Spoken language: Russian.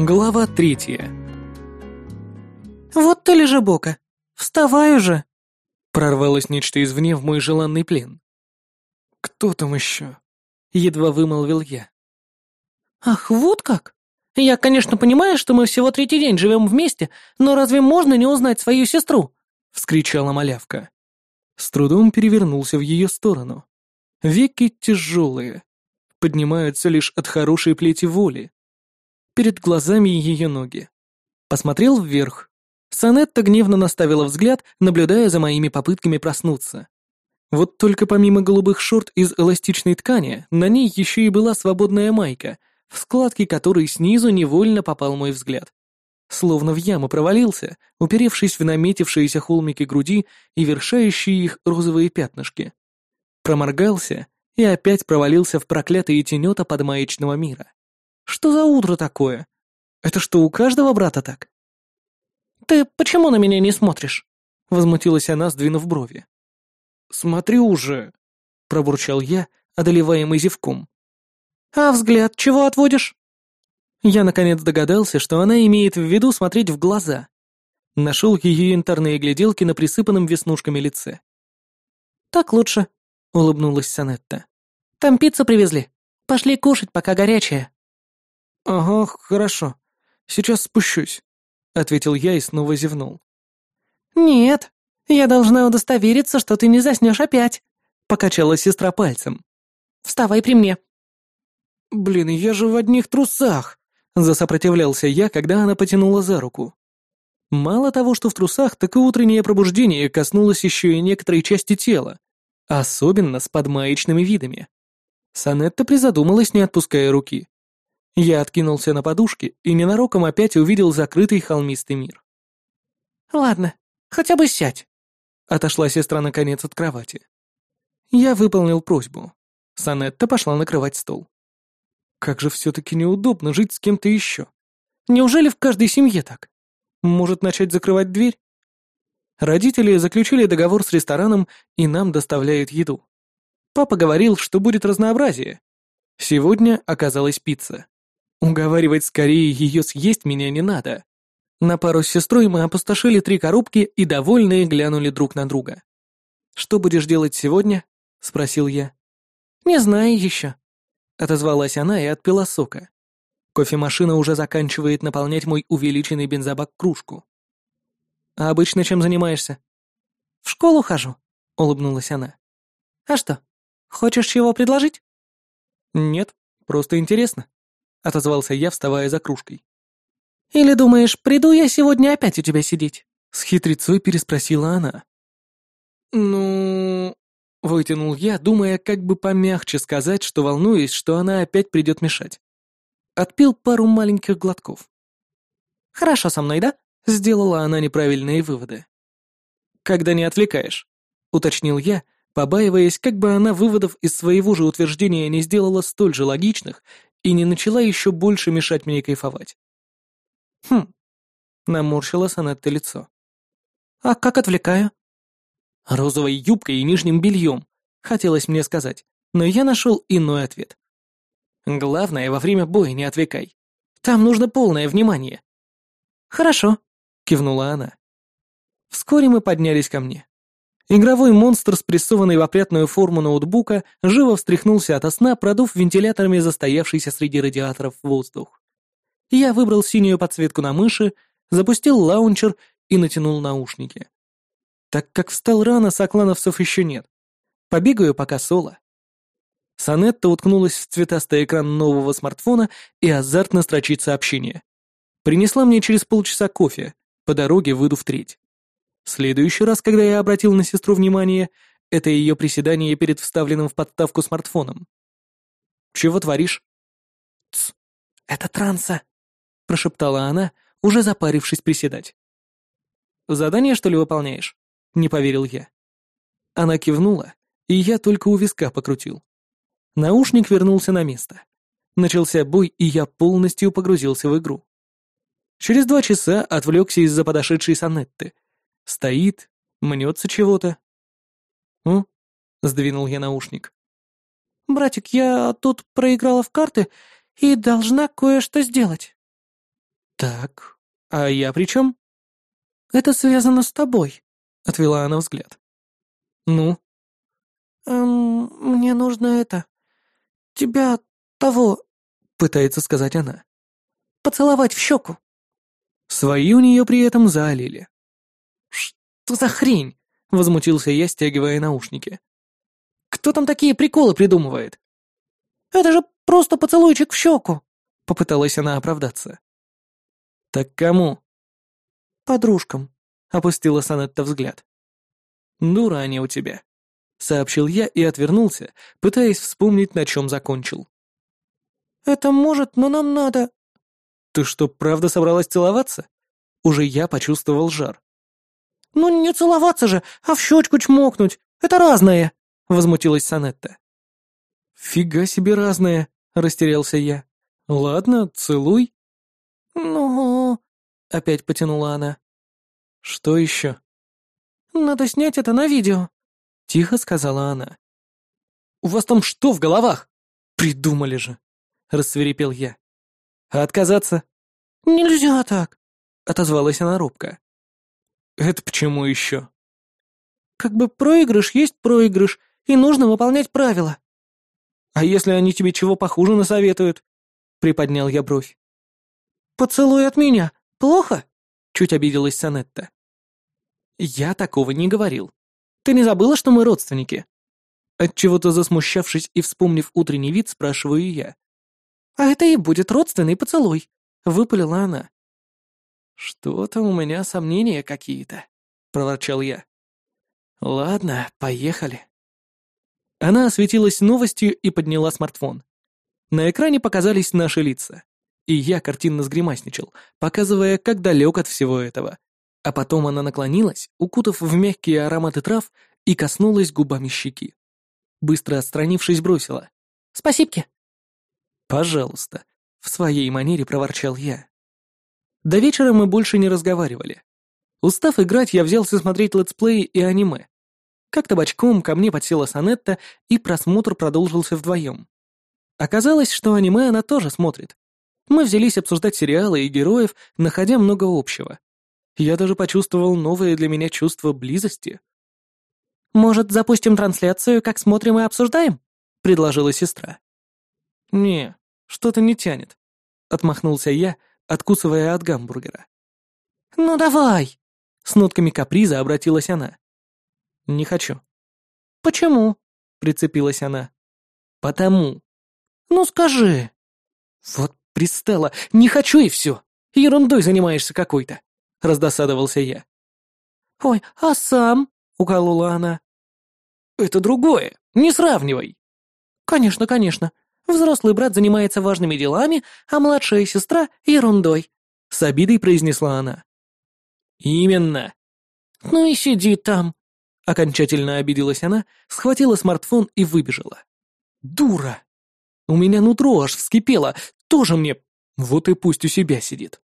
Глава третья. «Вот ты лежебока! Вставай уже!» Прорвалось нечто извне в мой желанный плен. «Кто там еще?» — едва вымолвил я. «Ах, вот как! Я, конечно, понимаю, что мы всего третий день живем вместе, но разве можно не узнать свою сестру?» — вскричала малявка. С трудом перевернулся в ее сторону. Веки тяжелые, поднимаются лишь от хорошей плети воли. Перед глазами ее ноги. Посмотрел вверх. Санетта гневно наставила взгляд, наблюдая за моими попытками проснуться. Вот только помимо голубых шорт из эластичной ткани, на ней еще и была свободная майка, в складке которой снизу невольно попал мой взгляд. Словно в яму провалился, уперевшись в наметившиеся холмики груди и вершающие их розовые пятнышки. Проморгался и опять провалился в проклятые тенета подмаечного мира. Что за утро такое? Это что, у каждого брата так? «Ты почему на меня не смотришь?» — возмутилась она, сдвинув брови. «Смотрю уже», — пробурчал я, одолеваемый зевком. «А взгляд чего отводишь?» Я наконец догадался, что она имеет в виду смотреть в глаза. Нашел ее янтарные гляделки на присыпанном веснушками лице. «Так лучше», — улыбнулась Санетта. «Там пиццу привезли. Пошли кушать, пока горячая». «Ага, хорошо. Сейчас спущусь», — ответил я и снова зевнул. «Нет, я должна удостовериться, что ты не заснешь опять», — покачала сестра пальцем. «Вставай при мне». «Блин, я же в одних трусах», Засопротивлялся я, когда она потянула за руку. Мало того, что в трусах, так и утреннее пробуждение коснулось еще и некоторой части тела, особенно с подмаечными видами. Санетта призадумалась, не отпуская руки. Я откинулся на подушке и ненароком опять увидел закрытый холмистый мир. «Ладно, хотя бы сядь», — отошла сестра наконец от кровати. Я выполнил просьбу. Санетта пошла накрывать стол. Как же все-таки неудобно жить с кем-то еще. Неужели в каждой семье так? Может начать закрывать дверь? Родители заключили договор с рестораном и нам доставляют еду. Папа говорил, что будет разнообразие. Сегодня оказалась пицца. Уговаривать скорее ее съесть меня не надо. На пару с сестрой мы опустошили три коробки и довольные глянули друг на друга. «Что будешь делать сегодня?» — спросил я. «Не знаю еще», Отозвалась она и отпила сока. Кофемашина уже заканчивает наполнять мой увеличенный бензобак кружку. «А обычно чем занимаешься?» «В школу хожу», — улыбнулась она. «А что, хочешь чего предложить?» «Нет, просто интересно», — отозвался я, вставая за кружкой. «Или думаешь, приду я сегодня опять у тебя сидеть?» — с хитрецой переспросила она. «Ну...» Вытянул я, думая, как бы помягче сказать, что волнуюсь, что она опять придет мешать. Отпил пару маленьких глотков. «Хорошо со мной, да?» — сделала она неправильные выводы. «Когда не отвлекаешь», — уточнил я, побаиваясь, как бы она выводов из своего же утверждения не сделала столь же логичных и не начала еще больше мешать мне кайфовать. «Хм», — наморщила Санетта лицо. «А как отвлекаю?» Розовой юбкой и нижним бельем, хотелось мне сказать, но я нашел иной ответ. Главное, во время боя не отвлекай. Там нужно полное внимание. Хорошо, кивнула она. Вскоре мы поднялись ко мне. Игровой монстр, спрессованный в опрятную форму ноутбука, живо встряхнулся ото сна, продув вентиляторами застоявшийся среди радиаторов воздух. Я выбрал синюю подсветку на мыши, запустил лаунчер и натянул наушники. Так как встал рано, соклановцев еще нет. Побегаю пока соло. Санетта уткнулась в цветастый экран нового смартфона и азартно строчит сообщение. Принесла мне через полчаса кофе, по дороге выйду в треть. Следующий раз, когда я обратил на сестру внимание, это ее приседание перед вставленным в подставку смартфоном. «Чего творишь?» «Тсс, это транса», — прошептала она, уже запарившись приседать. «Задание, что ли, выполняешь?» — не поверил я. Она кивнула, и я только у виска покрутил. Наушник вернулся на место. Начался бой, и я полностью погрузился в игру. Через два часа отвлекся из-за подошедшей сонетты. Стоит, мнется чего-то. «Ну?» — сдвинул я наушник. «Братик, я тут проиграла в карты и должна кое-что сделать». «Так, а я при чем?» «Это связано с тобой», — отвела она взгляд. «Ну?» «Эм, мне нужно это... Тебя того...» — пытается сказать она. «Поцеловать в щеку». Свои у нее при этом залили. «Что за хрень?» — возмутился я, стягивая наушники. «Кто там такие приколы придумывает?» «Это же просто поцелуйчик в щеку!» — попыталась она оправдаться. «Так кому?» «Подружкам», — опустила Санетта взгляд. «Дура они у тебя», — сообщил я и отвернулся, пытаясь вспомнить, на чем закончил. «Это может, но нам надо...» «Ты что, правда собралась целоваться?» Уже я почувствовал жар. «Ну не целоваться же, а в щечку чмокнуть. Это разное!» — возмутилась Санетта. «Фига себе разное!» — растерялся я. «Ладно, целуй». «Ну...» — опять потянула она. «Что еще?» «Надо снять это на видео», — тихо сказала она. «У вас там что в головах?» «Придумали же!» — рассверепел я. «А отказаться?» «Нельзя так», — отозвалась она робко. «Это почему еще?» «Как бы проигрыш есть проигрыш, и нужно выполнять правила». «А если они тебе чего похуже насоветуют?» — приподнял я бровь. «Поцелуй от меня. Плохо?» — чуть обиделась Санетта. «Я такого не говорил. Ты не забыла, что мы родственники?» Отчего-то засмущавшись и вспомнив утренний вид, спрашиваю я. «А это и будет родственный поцелуй», — выпалила она. «Что-то у меня сомнения какие-то», — проворчал я. «Ладно, поехали». Она осветилась новостью и подняла смартфон. На экране показались наши лица, и я картинно сгримасничал, показывая, как далек от всего этого. А потом она наклонилась, укутав в мягкие ароматы трав, и коснулась губами щеки. Быстро отстранившись, бросила. «Спасибки». «Пожалуйста», — в своей манере проворчал я. До вечера мы больше не разговаривали. Устав играть, я взялся смотреть летсплеи и аниме. Как-то бочком ко мне подсела Санетта, и просмотр продолжился вдвоем. Оказалось, что аниме она тоже смотрит. Мы взялись обсуждать сериалы и героев, находя много общего. Я даже почувствовал новое для меня чувство близости. «Может, запустим трансляцию, как смотрим и обсуждаем?» — предложила сестра. «Не, что-то не тянет», — отмахнулся я, откусывая от гамбургера. «Ну давай!» — с нотками каприза обратилась она. «Не хочу». «Почему?» — прицепилась она. «Потому». «Ну скажи». «Вот пристала, не хочу и все. Ерундой занимаешься какой-то», — раздосадовался я. «Ой, а сам?» — уколола она. «Это другое, не сравнивай». «Конечно, конечно. Взрослый брат занимается важными делами, а младшая сестра — ерундой», — с обидой произнесла она. «Именно». «Ну и сиди там», — окончательно обиделась она, схватила смартфон и выбежала. «Дура! У меня нутро аж вскипело, тоже мне... Вот и пусть у себя сидит».